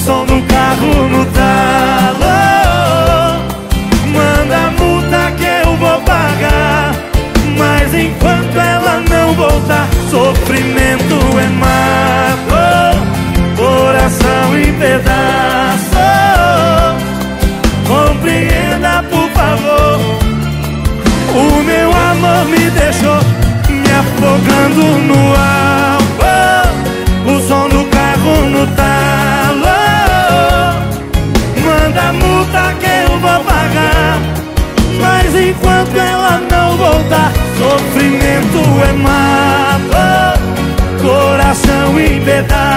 som do carro no talo. Manda multa que eu vou pagar. Mas enquanto ela não voltar Sofrimento é mato. Coração em pedaço. Compreenda por favor. O meu amor me deixou Me afogando no liberdade.